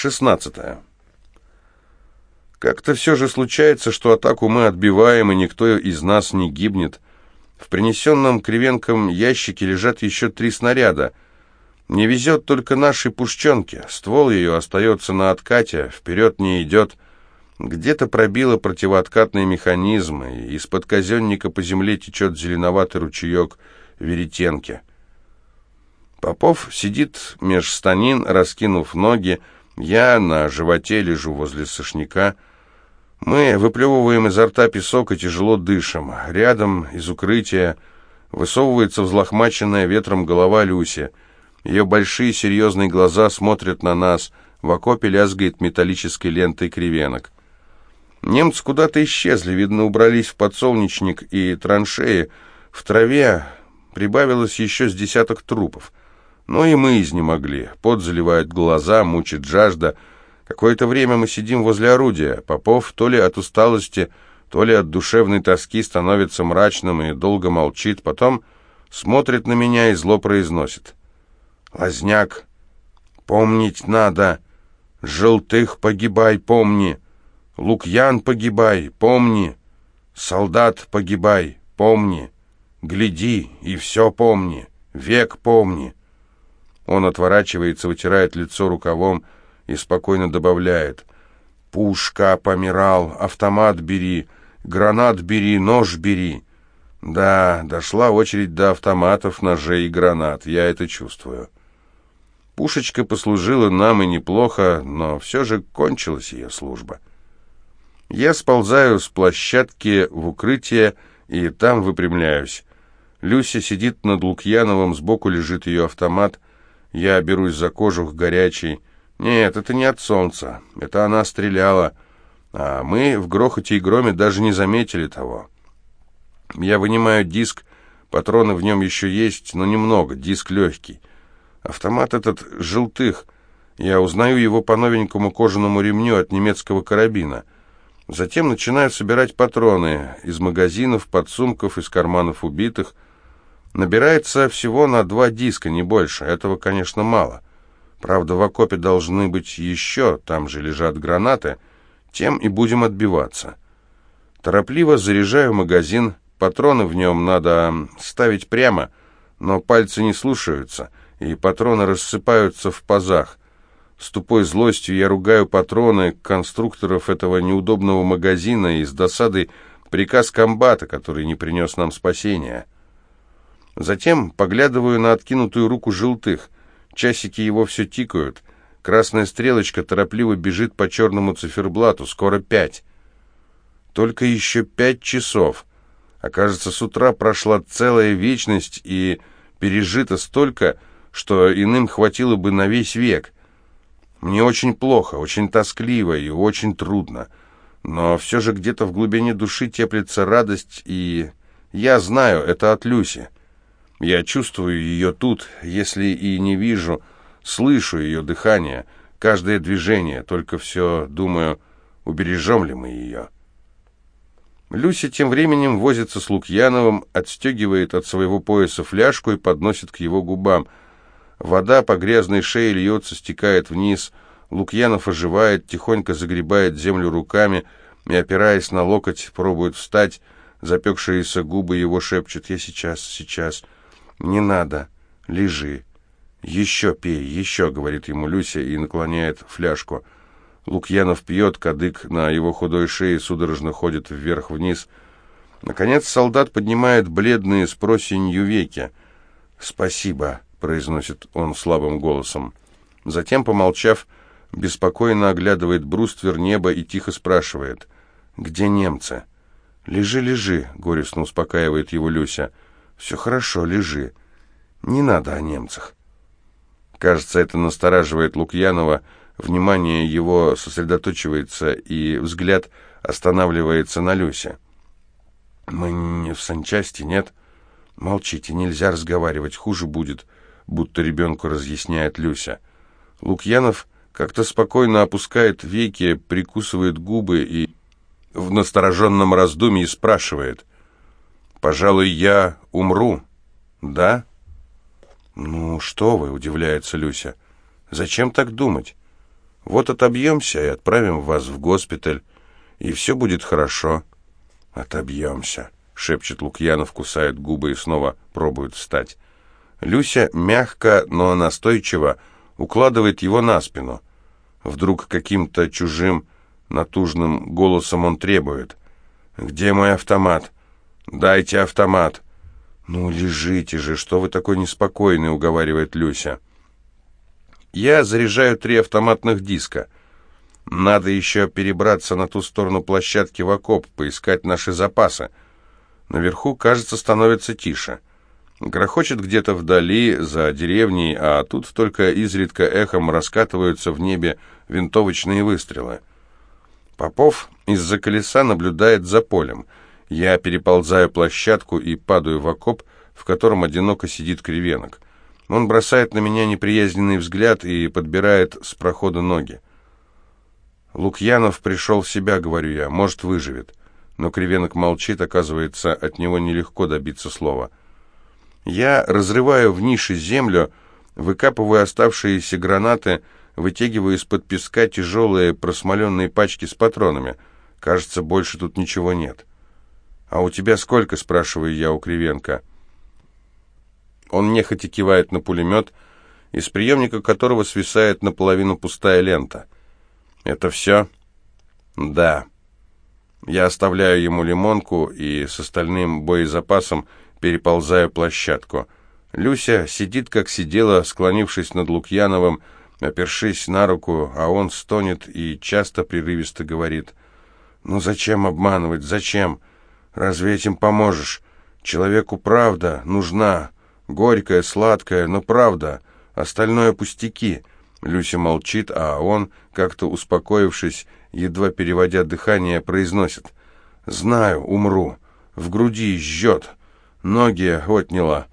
16. Как-то все же случается, что атаку мы отбиваем, и никто из нас не гибнет. В принесенном Кривенком ящике лежат еще три снаряда. Не везет только нашей пушченке. Ствол ее остается на откате, вперед не идет. Где-то пробило противооткатный механизм, и из-под казенника по земле течет зеленоватый ручеек веретенки. Попов сидит меж станин, раскинув ноги, я на животе лежу возле сошняка. Мы выплевываем изо рта песок и тяжело дышим. Рядом из укрытия высовывается взлохмаченная ветром голова Люси. Ее большие серьезные глаза смотрят на нас. В окопе лязгает металлической лентой кривенок. Немцы куда-то исчезли, видно, убрались в подсолнечник и траншеи. В траве прибавилось еще с десяток трупов. Но и мы изнемогли. Пот заливает глаза, мучит жажда. Какое-то время мы сидим возле орудия. Попов то ли от усталости, то ли от душевной тоски становится мрачным и долго молчит. Потом смотрит на меня и зло произносит. «Лазняк, помнить надо. Желтых погибай, помни. Лукьян погибай, помни. Солдат погибай, помни. Гляди и все помни. Век помни». Он отворачивается, вытирает лицо рукавом и спокойно добавляет. «Пушка, помирал, автомат бери, гранат бери, нож бери». Да, дошла очередь до автоматов, ножей и гранат, я это чувствую. Пушечка послужила нам и неплохо, но все же кончилась ее служба. Я сползаю с площадки в укрытие и там выпрямляюсь. Люся сидит над Лукьяновым, сбоку лежит ее автомат — я берусь за кожух горячий. Нет, это не от солнца. Это она стреляла. А мы в грохоте и громе даже не заметили того. Я вынимаю диск. Патроны в нем еще есть, но немного. Диск легкий. Автомат этот желтых. Я узнаю его по новенькому кожаному ремню от немецкого карабина. Затем начинаю собирать патроны из магазинов, подсумков, из карманов убитых – Набирается всего на два диска, не больше. Этого, конечно, мало. Правда, в окопе должны быть еще, там же лежат гранаты. Тем и будем отбиваться. Торопливо заряжаю магазин. Патроны в нем надо ставить прямо, но пальцы не слушаются, и патроны рассыпаются в пазах. С тупой злостью я ругаю патроны конструкторов этого неудобного магазина и с досадой приказ комбата, который не принес нам спасения. Затем поглядываю на откинутую руку желтых. Часики его все тикают. Красная стрелочка торопливо бежит по черному циферблату. Скоро пять. Только еще пять часов. Окажется, с утра прошла целая вечность и пережито столько, что иным хватило бы на весь век. Мне очень плохо, очень тоскливо и очень трудно. Но все же где-то в глубине души теплится радость, и я знаю, это от Люси. Я чувствую ее тут, если и не вижу, слышу ее дыхание, каждое движение, только все думаю, убережем ли мы ее. Люся тем временем возится с Лукьяновым, отстегивает от своего пояса фляжку и подносит к его губам. Вода по грязной шее льется, стекает вниз. Лукьянов оживает, тихонько загребает землю руками и, опираясь на локоть, пробует встать. Запекшиеся губы его шепчут «Я сейчас, сейчас». «Не надо. Лежи. Еще пей, еще», — говорит ему Люся и наклоняет фляжку. Лукьянов пьет, кадык на его худой шее судорожно ходит вверх-вниз. Наконец солдат поднимает бледные с просенью веки. «Спасибо», — произносит он слабым голосом. Затем, помолчав, беспокойно оглядывает бруствер неба и тихо спрашивает. «Где немцы?» «Лежи, лежи», — горестно успокаивает его Люся. «Все хорошо, лежи. Не надо о немцах». Кажется, это настораживает Лукьянова, внимание его сосредоточивается, и взгляд останавливается на Люсе. «Мы не в санчасти, нет?» «Молчите, нельзя разговаривать, хуже будет», будто ребенку разъясняет Люся. Лукьянов как-то спокойно опускает веки, прикусывает губы и в настороженном раздумье спрашивает. Пожалуй, я умру. Да? Ну, что вы, удивляется Люся. Зачем так думать? Вот отобьемся и отправим вас в госпиталь, и все будет хорошо». «Отобьемся», — шепчет Лукьянов, кусает губы и снова пробует встать. Люся мягко, но настойчиво укладывает его на спину. Вдруг каким-то чужим, натужным голосом он требует. «Где мой автомат? Дайте автомат!» «Ну, лежите же, что вы такой неспокойный?» — уговаривает Люся. Я заряжаю три автоматных диска. Надо еще перебраться на ту сторону площадки в окоп, поискать наши запасы. Наверху, кажется, становится тише. Грохочет где-то вдали, за деревней, а тут только изредка эхом раскатываются в небе винтовочные выстрелы. Попов из-за колеса наблюдает за полем. Я переползаю площадку и падаю в окоп, в котором одиноко сидит кривенок. Он бросает на меня неприязненный взгляд и подбирает с прохода ноги. «Лукьянов пришел в себя», — говорю я, — «может, выживет». Но Кривенок молчит, оказывается, от него нелегко добиться слова. Я разрываю в нише землю, выкапываю оставшиеся гранаты, вытягиваю из-под песка тяжелые просмоленные пачки с патронами. Кажется, больше тут ничего нет. «А у тебя сколько?» — спрашиваю я у Кривенко. Он нехотя кивает на пулемет, из приемника которого свисает наполовину пустая лента. «Это все?» «Да». Я оставляю ему лимонку и с остальным боезапасом переползаю площадку. Люся сидит, как сидела, склонившись над Лукьяновым, опершись на руку, а он стонет и часто прерывисто говорит. «Ну зачем обманывать? Зачем? Разве этим поможешь? Человеку правда нужна, горькая, сладкая, но правда. Остальное пустяки». Люся молчит, а он, как-то успокоившись, едва переводя дыхание, произносит. «Знаю, умру. В груди жжет. Ноги отняла.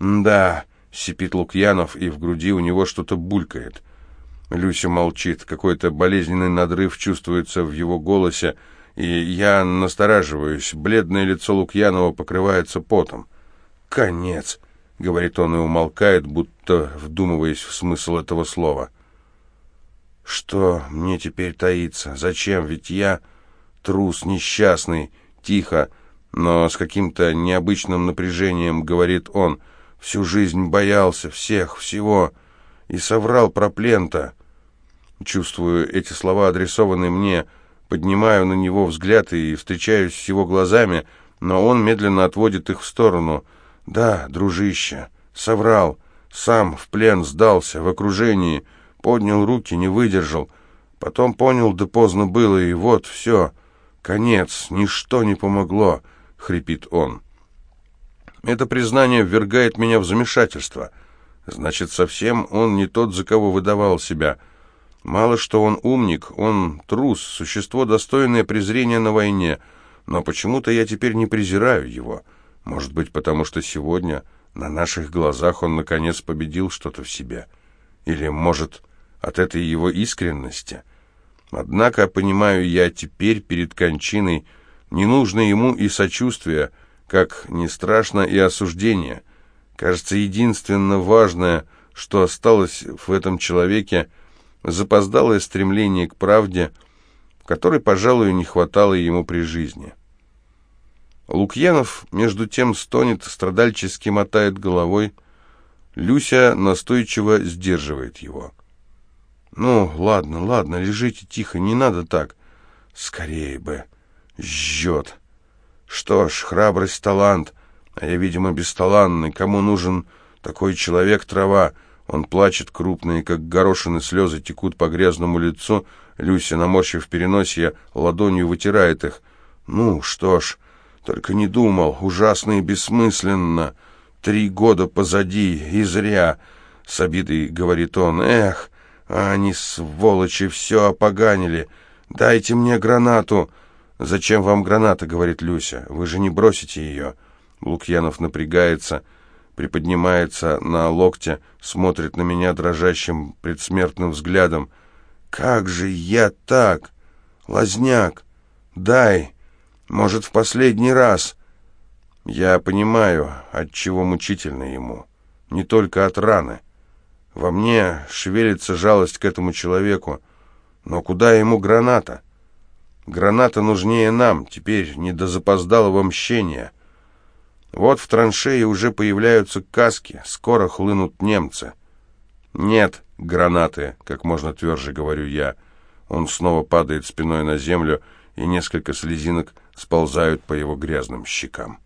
Да, сипит Лукьянов, и в груди у него что-то булькает. Люся молчит. Какой-то болезненный надрыв чувствуется в его голосе, и я настораживаюсь. Бледное лицо Лукьянова покрывается потом. «Конец», — говорит он и умолкает, будто вдумываясь в смысл этого слова. «Что мне теперь таиться? Зачем? Ведь я трус, несчастный, тихо, но с каким-то необычным напряжением, говорит он, всю жизнь боялся всех, всего, и соврал про плента. Чувствую, эти слова адресованы мне, поднимаю на него взгляд и встречаюсь с его глазами, но он медленно отводит их в сторону. «Да, дружище, соврал, сам в плен сдался, в окружении, поднял руки, не выдержал. Потом понял, да поздно было, и вот все, конец, ничто не помогло», — хрипит он. Это признание ввергает меня в замешательство. Значит, совсем он не тот, за кого выдавал себя. Мало что он умник, он трус, существо, достойное презрения на войне. Но почему-то я теперь не презираю его. Может быть, потому что сегодня на наших глазах он наконец победил что-то в себе. Или, может, от этой его искренности. Однако, понимаю я теперь перед кончиной, не нужно ему и сочувствия, как не страшно и осуждение. Кажется, единственно важное, что осталось в этом человеке, запоздалое стремление к правде, которой, пожалуй, не хватало ему при жизни. Лукьянов, между тем, стонет, страдальчески мотает головой. Люся настойчиво сдерживает его. «Ну, ладно, ладно, лежите тихо, не надо так. Скорее бы. Жжет. Что ж, храбрость — талант, а я, видимо, бесталанный. Кому нужен такой человек трава?» Он плачет, крупные, как горошины слезы текут по грязному лицу. Люся, наморщив переносье, ладонью вытирает их. «Ну, что ж, только не думал, ужасно и бессмысленно. Три года позади, и зря». С обидой говорит он. «Эх, а они, сволочи, все опоганили. Дайте мне гранату. Зачем вам граната, говорит Люся. Вы же не бросите ее. Лукьянов напрягается, приподнимается на локте, смотрит на меня дрожащим предсмертным взглядом. Как же я так? Лазняк, дай. Может, в последний раз. Я понимаю, от чего мучительно ему. Не только от раны. Во мне шевелится жалость к этому человеку, Но куда ему граната? Граната нужнее нам, теперь не до запоздалого мщения. Вот в траншее уже появляются каски, скоро хлынут немцы. Нет гранаты, как можно тверже говорю я. Он снова падает спиной на землю, и несколько слезинок сползают по его грязным щекам.